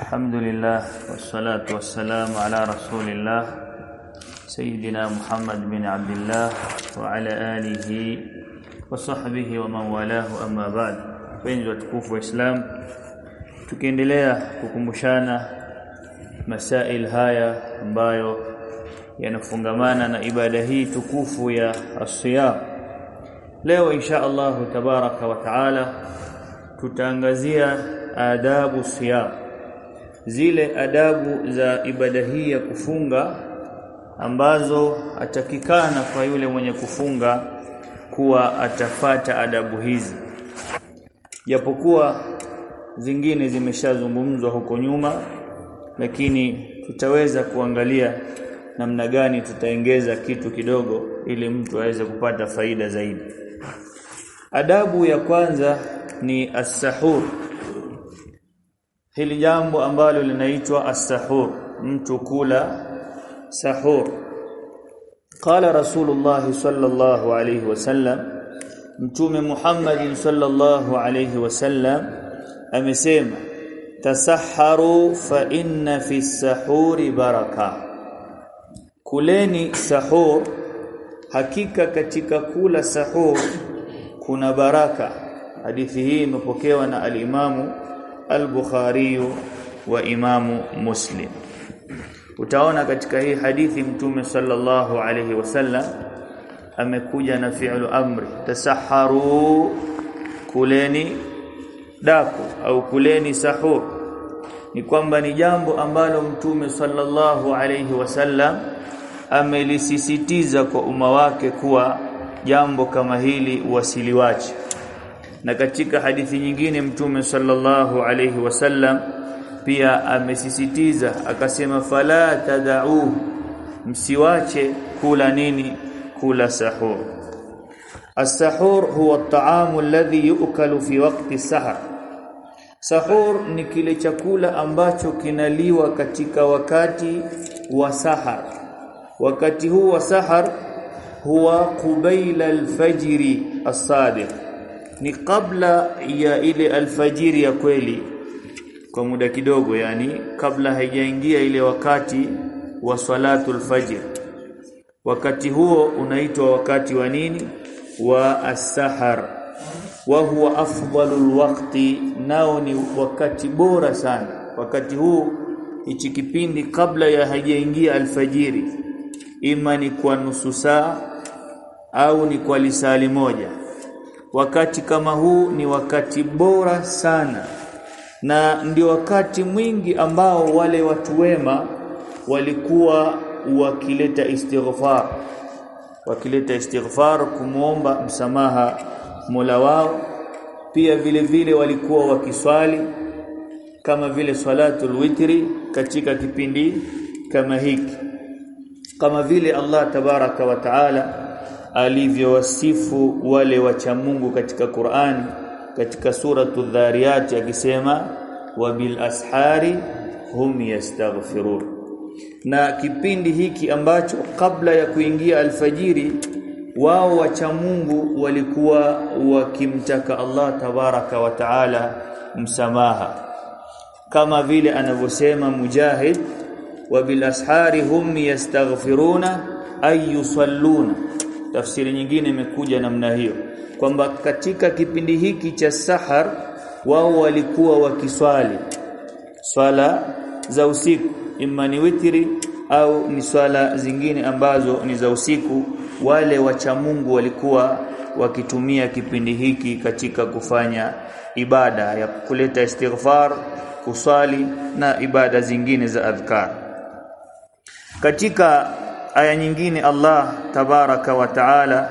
الحمد لله والصلاة والسلام على رسول الله سيدنا محمد بن عبد الله وعلى آله وصحبه ومن والاه أما بعد wengi watukufu wa Islam tukiendelea kukumbushana masail haya ambayo yanafungamana na ibada hii tukufu ya as-siyam leo insha Allah tabaraka wa taala tutaangazia adabu siyam. Zile adabu za ibada hii ya kufunga ambazo atakikana kwa yule mwenye kufunga kuwa atafata adabu hizi. Japokuwa zingine zimeshazungumzwa huko nyuma lakini tutaweza kuangalia namna gani tutaongeza kitu kidogo ili mtu aweze kupata faida zaidi. Adabu ya kwanza ni as-sahur hili jambo ambalo linaitwa as-sahur mtu kula sahur. Qala rasulullah sallallahu alayhi wasallam mtume Muhammad sallallahu alayhi wasallam amesema tasaharu fa inna fi sahuri baraka. Kuleni sahur hakika katika kula sahur kuna baraka. Hadithi hii imepokewa na al-Imamu al-Bukhari wa Imamu Muslim. Utaona katika hii hadithi mtume sallallahu alayhi wasallam amekuja na fi'lu amri. Tasaharu kuleni daku au kuleni sahur. Ni kwamba ni jambo ambalo mtume sallallahu alayhi wasallam amelisisitiza kwa umma wake kuwa jambo kama hili wasiliwache na katika hadithi nyingine mtume sallallahu alayhi wasallam pia amesisitiza akasema fala tad'u msiwache kula nini? Kula sahur. As-sahur huwa at-ta'amu alladhi yu'kalu fi waqti sahar. Sahur ni kile chakula ambacho kinaliwa katika wakati wa sahar. Wakati huu wa sahar huwa qubaila al-fajri as-sadiq ni kabla ya ile alfajiri ya kweli kwa muda kidogo yani kabla haijaingia ile wakati wa salatu fajr. Wakati huo unaitwa wakati wa nini? Wa as-sahar. Wa huwa afdalul waqti nao ni wakati bora sana. Wakati huu hichi kipindi kabla ya hajaingia alfajiri ima ni kwa nusu saa au ni kwa lisali moja wakati kama huu ni wakati bora sana. Na ndio wakati mwingi ambao wale watu wema walikuwa wakileta istighfar. Wakileta istighfar kumuomba msamaha Mola wao. Pia vile vile walikuwa wakiswali kama vile salatul witri katika kipindi kama hiki. Kama vile Allah tabaraka wa taala alivyowasifu wale wacha Mungu katika Qur'ani katika suratu dhariyat akisema wa bil ashari hum yastaghfirun. Na kipindi hiki ambacho kabla ya kuingia alfajiri wao wacha Mungu walikuwa wakimtaka Allah tabaraka wa taala msamaha. Kama vile anavyosema Mujahid wa bil ashari hum yastaghfiruna ay yusalluna tafsiri nyingine imekuja namna hiyo kwamba katika kipindi hiki cha sahar wao walikuwa wakiswali. Swala za usiku imma ni witri au ni swala zingine ambazo ni za usiku wale wacha Mungu walikuwa wakitumia kipindi hiki katika kufanya ibada ya kuleta istighfar kusali na ibada zingine za adhkar. Katika aya nyingine Allah tabaraka wa taala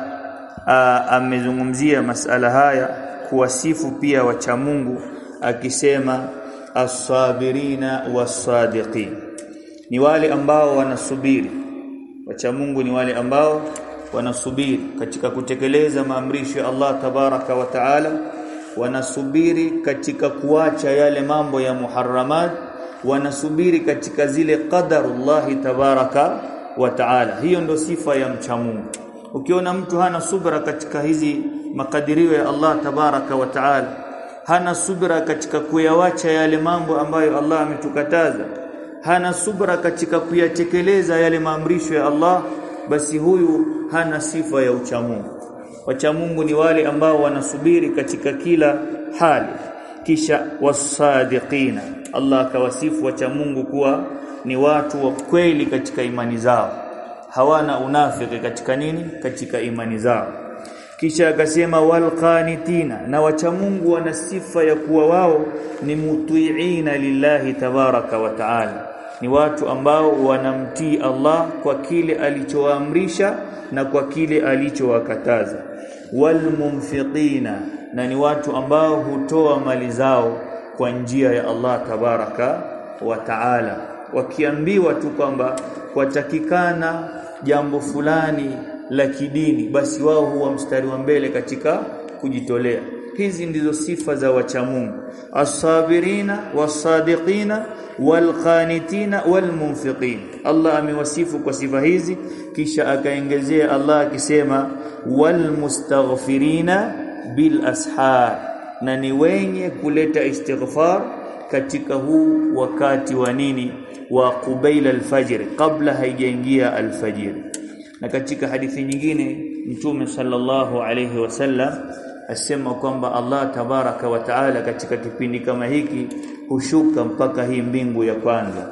amezungumzia masala haya kuwasifu pia wacha Mungu akisema as-sabirina was-sadiqin. Ni wale ambao wanasubiri. Wacha Mungu ni wale ambao wanasubiri. Katika kutekeleza maamrisho ya Allah tabaraka wa taala wanasubiri katika kuacha yale mambo ya muharramat wanasubiri katika zile qadarullahi tabaraka wa taala. Hiyo ndo sifa ya mcha Mungu. Ukiona mtu hana subra katika hizi makadirio ya Allah tabaraka wa taala hana subra katika kuyawacha yale mambo ambayo Allah ametukataza hana subra katika kuyatekeleza yale maamrisho ya Allah basi huyu hana sifa ya uchamungu wachamungu ni wale ambao wanasubiri katika kila hali. Kisha wasadiqina. Allah akawasifu wachamungu kuwa ni watu wa kweli katika imani zao. Hawana unafiki katika nini? Katika imani zao. Kisha akasema walqanitina na wachamungu wana sifa ya kuwa wao ni mutiina lillahi tabaraka wa taala. Ni watu ambao wanamtii Allah kwa kile alichoamrisha na kwa kile alichowakataza. Walmunfiqina na ni watu ambao hutoa mali zao kwa njia ya Allah tabaraka wa taala wakiambiwa tu kwamba kwatakikana jambo fulani la kidini basi wao huwa mstari wa mbele katika kujitolea. Hizi ndizo sifa za wachamungu. As-sabirina was-sadiqina Allah amewasifu kwa sifa hizi kisha akaongezea Allah akisema walmustaghfirina bil ashar na ni wenye kuleta istighfar katika huu wakati wa nini wa qubaila al-fajr kabla haijaingia al-fajr. Na katika hadithi nyingine mtume sallallahu alayhi wasallam asema kwamba Allah tabaraka wa taala katika kipindi kama hiki hushuka mpaka hii mbingu ya kwanza.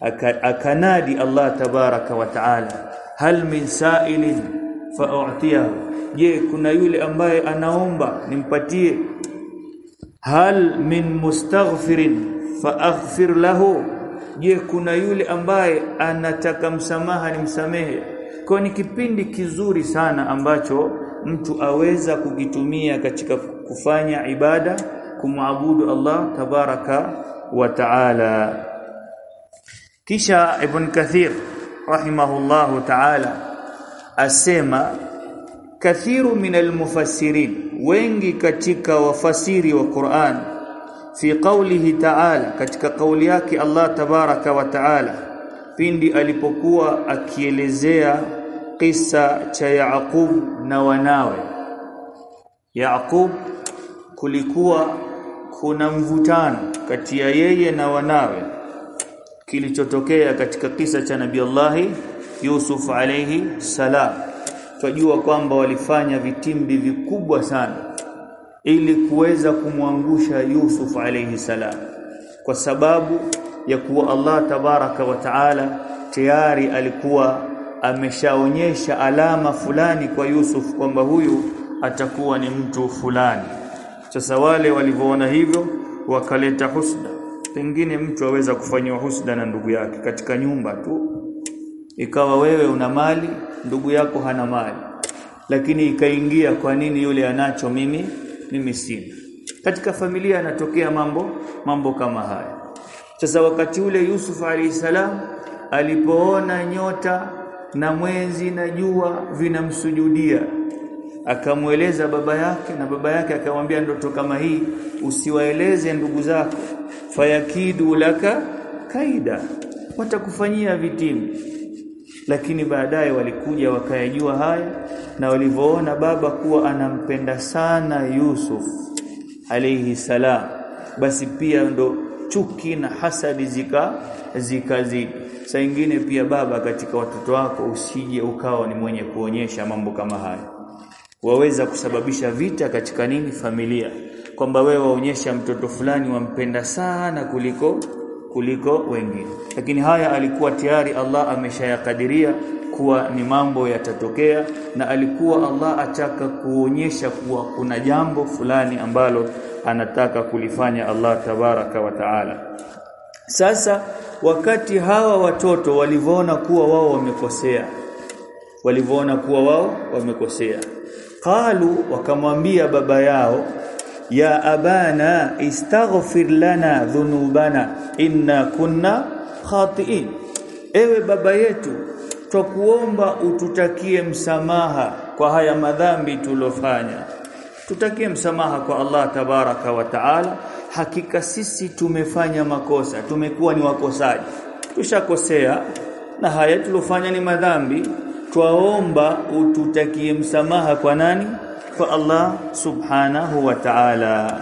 Aka, akanadi Allah tabaraka wa taala hal min sa'ilin fa'utiyahu je kuna yule ambaye anaomba nimpatie? Hal min mustaghfirin faaghfir lahu je kuna yule ambaye anataka msamaha ni msamehe? Kwa ni kipindi kizuri sana ambacho mtu aweza kukitumia katika kufanya ibada kumwabudu Allah tabaraka wa taala. Kisha ibn kathir rahimahullahu taala asema kathiru min almufassirin wengi katika wafasiri wa Qur'an fi qawlihi ta'ala katika kauli yake Allah tabaraka wa taala pindi alipokuwa akielezea kisa cha Yaqub na wanawe. Yaqub kulikuwa kuna mvutano kati ya yeye na wanawe. Kilichotokea katika kisa cha nabi Allah Yusuf alayhi salam. Twajua kwamba walifanya vitimbi vikubwa sana ili kuweza kumwangusha Yusuf alayhi salam. Kwa sababu ya kuwa Allah tabaraka wa taala tayari alikuwa ameshaonyesha alama fulani kwa Yusuf kwamba huyu atakuwa ni mtu fulani. Sasa wale walivyoona hivyo wakaleta husda. Pengine mtu aweza kufanywa husda na ndugu yake katika nyumba tu. Ikawa wewe una mali ndugu yako hana mali. Lakini ikaingia kwa nini yule anacho mimi mimi sina. Katika familia yanatokea mambo mambo kama haya. Sasa wakati ule Yusuf alayhisalam alipoona nyota na mwezi na jua vinamsujudia akamweleza baba yake na baba yake akamwambia ndoto kama hii usiwaeleze ndugu zako. Fayakidu laka kaida. Watakufanyia vitimbi lakini baadaye walikuja wakayajua haya na walivyoona baba kuwa anampenda sana Yusuf alayhi salam basi pia ndo chuki na hasadi zika zikazidi. Saa ingine pia baba katika watoto wako usije ukawa ni mwenye kuonyesha mambo kama haya waweza kusababisha vita katika nini? Familia. Kwamba wewe waonyesha mtoto fulani wampenda sana kuliko kuliko wengine. Lakini haya alikuwa tayari Allah ameshayakadiria kuwa ni mambo yatatokea na alikuwa Allah ataka kuonyesha kuwa kuna jambo fulani ambalo anataka kulifanya Allah tabaraka wa taala. Sasa wakati hawa watoto walivyoona kuwa wao wamekosea walivyoona kuwa wao wamekosea qalu wakamwambia baba yao ya abana istaghfir lana dhunubana inna kunna khatiin. Ewe baba yetu twakuomba ututakie msamaha kwa haya madhambi tulofanya. Tutakie msamaha kwa Allah tabaraka wa taala. Hakika sisi tumefanya makosa tumekuwa ni wakosaji. Tushakosea na haya tulofanya ni madhambi. Twaomba ututakie msamaha kwa nani kwa Allah subhanahu wa ta'ala.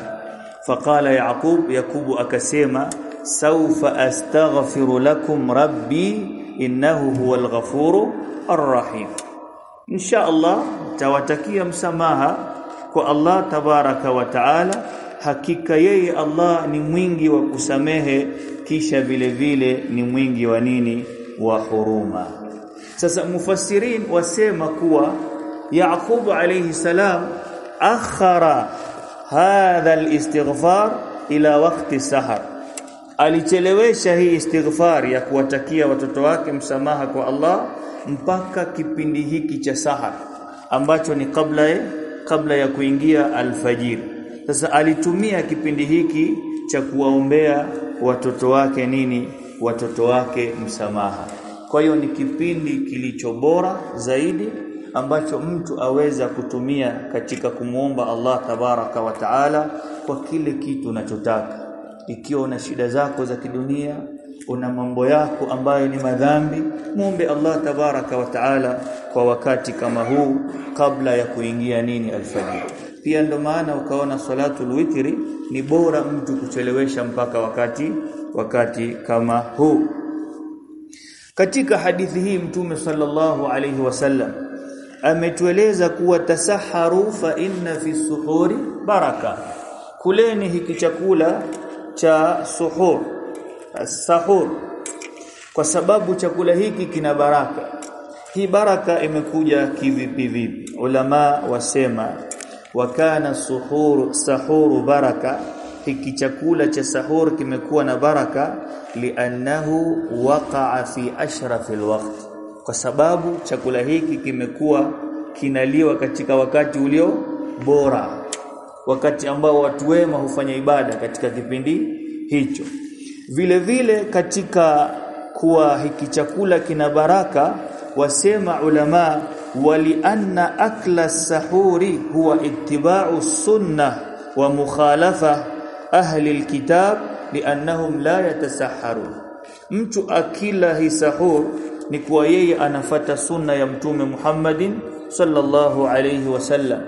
Faqala yaqub yakubu akasema saufa astaghfiru lakum rabbi innahu huwal ghafuru arrahim. Insha Allah tawatakia msamaha kwa Allah tabaraka wa taala. Hakika yeye Allah ni mwingi wa kusamehe kisha vile vile ni mwingi wa nini? Wa huruma. Sasa mufassirin wasema kuwa Yaqub alayhi salam akhara hadha alistighfar ila waqti sahar. Alichelewesha hii istighfar ya kuwatakia watoto wake msamaha kwa Allah mpaka kipindi hiki cha sahar ambacho ni kabla ya, kabla ya kuingia alfajiri sasa alitumia kipindi hiki cha kuwaombea watoto wake nini? Watoto wake msamaha. Kwa hiyo ni kipindi kilicho bora zaidi ambacho mtu aweza kutumia katika kumuomba Allah tabaraka wa taala kwa kile kitu unachotaka. Ikiwa una shida zako za kidunia una mambo yako ambayo ni madhambi muombe Allah tabaraka wa taala kwa wakati kama huu kabla ya kuingia nini alfajiri. Pia ndo maana ukaona salatul witri ni bora mtu kuchelewesha mpaka wakati wakati kama huu. Katika hadithi hii mtume sallallahu alayhi wasallam ametueleza kuwa tasaharu fa inna fi suhuri baraka. Kuleni hiki chakula cha suhur sahur kwa sababu chakula hiki kina baraka. Hii baraka imekuja kivipi vipi? Ulama wasema wakana suhuru sahuru baraka. Hiki chakula cha sahur kimekuwa na baraka liannahu waqa'a fi ashrafil waqt kwa sababu chakula hiki kimekuwa kinaliwa katika wakati ulio bora wakati ambao watu wema hufanya ibada katika kipindi hicho. Vile vile katika kuwa hiki chakula kina baraka wasema ulama wali anna akla sahuri huwa ittiba'u sunna wa mukhalafa ahli alkitab liannahum la yatasahharun. Mtu akila hi sahur ni kuwa yeye anafata sunna ya mtume Muhammadin sallallahu alayhi wasallam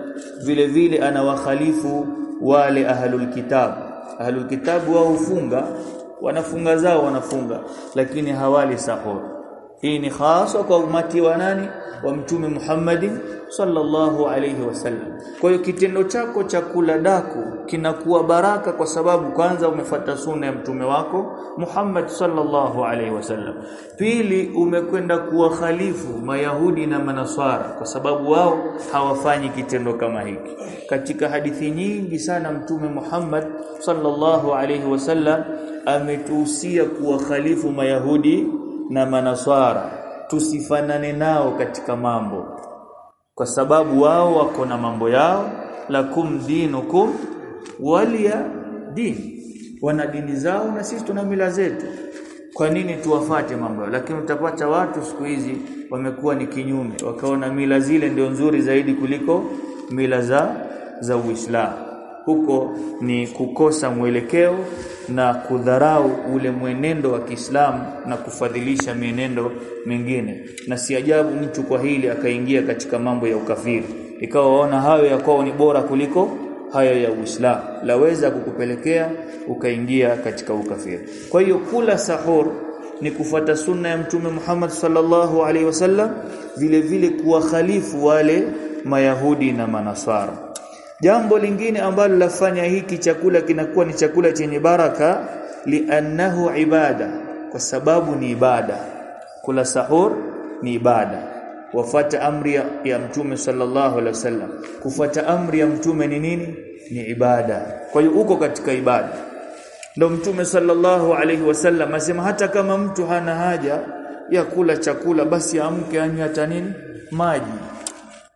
vile vile anawakhalifu wale ahlul kitab. Ahlul kitab wao hufunga wanafunga zao wanafunga lakini hawali sahur hii ni hasa kwa umati wa nani? Wa mtume Muhammad sallallahu alayhi wasallam kwa hiyo kitendo chako cha kula daku kinakuwa baraka kwa sababu kwanza umefata sunna ya mtume wako Muhammad sallallahu alayhi wasallam pili umekwenda kuwa khalifu mayahudi na manaswara kwa sababu wao hawafanyi kitendo kama hiki. Katika hadithi nyingi sana mtume Muhammad sallallahu alayhi wasallam ametuhusia kuwa khalifu mayahudi na manaswara tusifanane nao katika mambo. Kwa sababu wao wako na mambo yao lakum dinukum walia din. Wana dini zao na sisi tuna mila zetu. Kwa nini tuwafate mambo yao? Lakini utapata watu siku hizi wamekuwa ni kinyume wakaona mila zile ndio nzuri zaidi kuliko mila za za Uislamu huko ni kukosa mwelekeo na kudharau ule mwenendo wa Kiislamu na kufadhilisha mienendo mingine. Na si ajabu mtu kwa hili akaingia katika mambo ya ukafiri. Ikawa waona hayo ya kwao ni bora kuliko hayo ya Uislamu. Laweza kukupelekea ukaingia katika ukafiri. Kwa hiyo kula sahur ni kufata sunna ya mtume Muhammad sallallahu alaihi wasallam vile vile kuwakhalifu wale mayahudi na manasara jambo lingine ambalo lafanya hiki chakula kinakuwa ni chakula chenye baraka liannahu ibada kwa sababu ni ibada. Kula sahur ni ibada. Wafata amri ya, mtume sallallahu alaihi wasallam. Kufata amri ya mtume ni nini? Ni ibada. Kwa hiyo uko katika ibada. Ndio mtume sallallahu alaihi wasallam asema hata kama mtu hana haja ya kula chakula basi amke anywe hata nini? Maji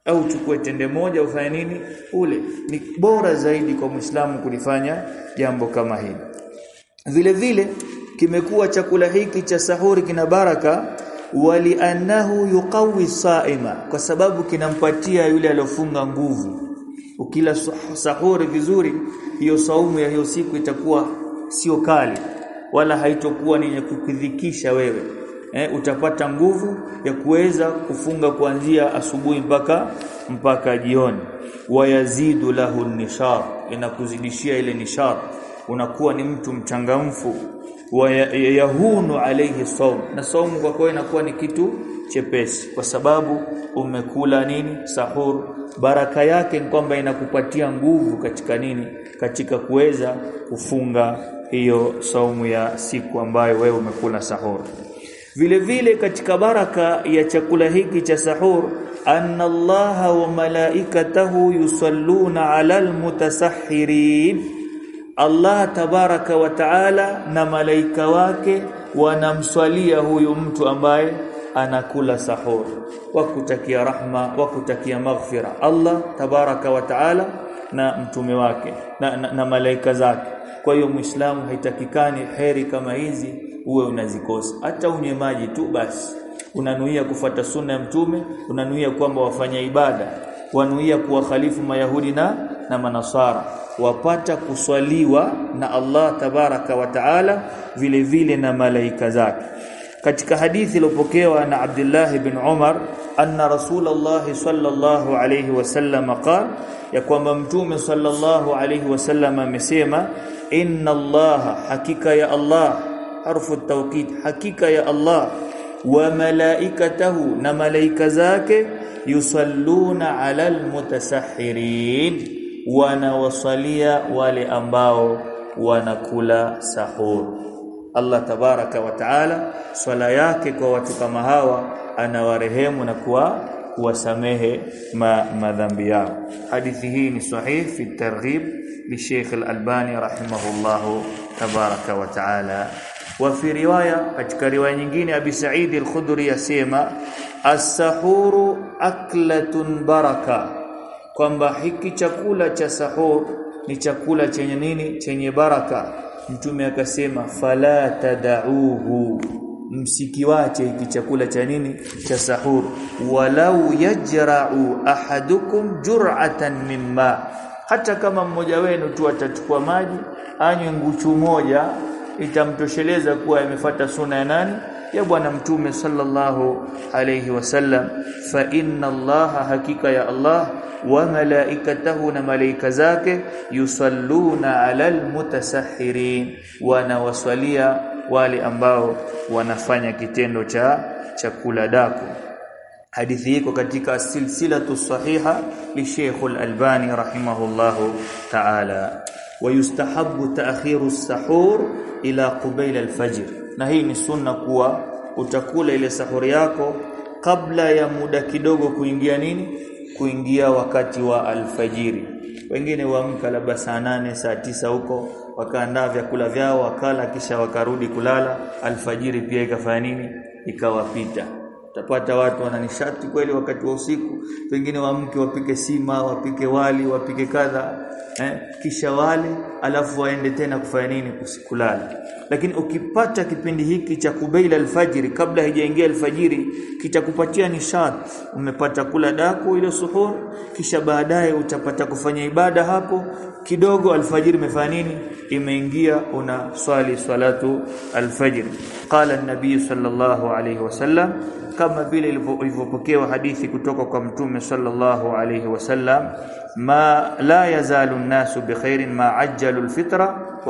au chukue tende moja ufanye nini? Ule. Ni bora zaidi kwa Muislamu kulifanya jambo kama hili. Vile vile kimekuwa chakula hiki cha sahuri kina baraka wali annahu yuqawi saima kwa sababu kinampatia yule aliyofunga nguvu. Ukila sahuri vizuri hiyo saumu ya hiyo siku itakuwa sio kali wala haitokuwa ni kukudhikisha wewe eh, utapata nguvu ya kuweza kufunga kuanzia asubuhi mpaka mpaka jioni. Wayazidu lahu nishar inakuzidishia ile nishar. Unakuwa ni mtu mchangamfu. Wayahunu alayhi saum na saumu kwa kweli inakuwa ni kitu chepesi. Kwa sababu umekula nini? Sahur. Baraka yake ni kwamba inakupatia nguvu katika nini? Katika kuweza kufunga hiyo saumu ya siku ambayo wewe umekula sahur vile vile katika baraka ya chakula hiki cha sahur anna allaha wa malaikatahu yusalluna ala almutasahhirin Allah tabaraka wa taala na malaika wake wanamswalia huyu mtu ambaye anakula sahur. Wakutakia rahma wakutakia maghfira. Allah tabaraka wa taala na mtume wake na, na, na malaika zake. Kwa hiyo muislamu haitakikani heri kama hizi uwe unazikosa. Hata unywe maji tu basi. Unanuia kufata sunna ya mtume unanuia kwamba wafanya ibada wanuia kuwakhalifu mayahudi na na manasara. Wapata kuswaliwa na Allah tabaraka wa taala vile vile na malaika zake. Katika hadithi iliyopokewa na Abdullah ibn Umar anna Rasulullah sallallahu alayhi wasallam qala ya kwamba mtume sallallahu alayhi wasallam amesema inna Allah hakika ya Allah حرف التوكيد. حقيقة يا الله وملائكته نملائكة ذاك يصلون على المتسحرين. وأنا ونوصليا ولي وأنا كلا سحور. الله تبارك وتعالى صلى ياكك واتكما هوا أنا ورهيم ونكوا وسمه ما مذنبيا حديثه صحيح في الترغيب للشيخ الألباني رحمه الله تبارك وتعالى. Wa fi riwaya katika riwaya nyingine Abi Sa'id Al-Khudri yasema as-sahuru aklatun baraka kwamba hiki chakula cha sahur ni chakula chenye nini? Chenye baraka. Mtume akasema fala tadauhu msikiwache hiki chakula cha nini? Cha sahur. Walau yajra'u ahadukum jur'atan mimma hata kama mmoja wenu tu atachukua maji anywe nguchu moja itamtosheleza kuwa imefata suna ya nani ya bwana mtume sallallahu alayhi wasallam fa inna allaha hakika ya allah wa malaikatahu na malaika zake yusalluna alal mutasahhirin wanawaswalia wale ambao wanafanya kitendo cha chakula daku hadithi iko katika silsilatu sahiha li Sheikh al-Albani rahimahullahu ta'ala ويستحب تأخير السحور ila qubaila alfajr. Na hii ni sunna kuwa utakula ile sahuri yako kabla ya muda kidogo kuingia nini? Kuingia wakati wa alfajiri. Wengine waamka labda saa nane saa tisa huko wakaandaa vyakula vyao wakala kisha wakarudi kulala. Alfajiri pia ikafanya nini? Ikawapita. Utapata watu wana nishati kweli wakati wa usiku. Pengine wamke wapike sima wapike wali wapike kadha eh, kisha wale alafu waende tena kufanya nini? Kusikulala lakini ukipata kipindi hiki cha kubaila alfajiri kabla haijaingia alfajiri kitakupatia nishati. Umepata kula daku ile suhur kisha baadaye utapata kufanya ibada hapo. Kidogo alfajiri imefanya nini? Imeingia una swali salatu alfajiri. Qala an-nabiy sallallahu alayhi wasallam kama vile ilivyopokewa hadithi kutoka kwa mtume sallallahu alayhi wasallam ma la yazalu an-nasu bikhairin ma ajjalu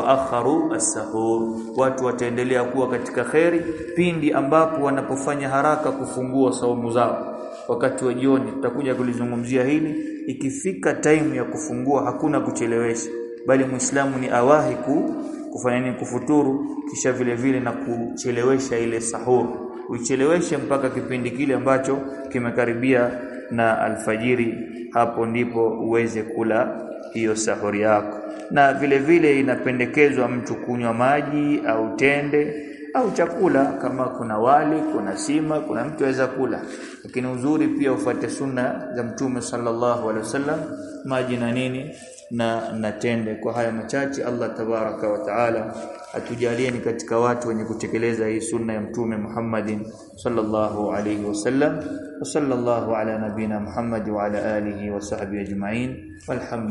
akharu as-sahur. Watu wataendelea kuwa katika khairi pindi ambapo wanapofanya haraka kufungua saumu zao. Wakati wa jioni tutakuja kulizungumzia hili. Ikifika time ya kufungua hakuna kuchelewesha. Bali muislamu ni awahi ku kufanya nini? Kufuturu kisha vile vile na kuchelewesha ile sahur. Uicheleweshe mpaka kipindi kile ambacho kimekaribia na alfajiri hapo ndipo uweze kula hiyo sahuri yako. Na vile vile inapendekezwa mtu kunywa maji au tende au chakula kama kuna wali kuna sima kuna mtu aweza kula. Lakini uzuri pia ufuate sunna za mtume sallallahu alaihi wasallam maji na nini na na tende kwa haya machache Allah tabaraka wa taala atujalie ni katika watu wenye kutekeleza hii sunna ya mtume Muhammadin sallallahu alaihi wasallam wa sallallahu ala nabina Muhammad wa ala alihi wa sahbihi ajma'in walhamdulillah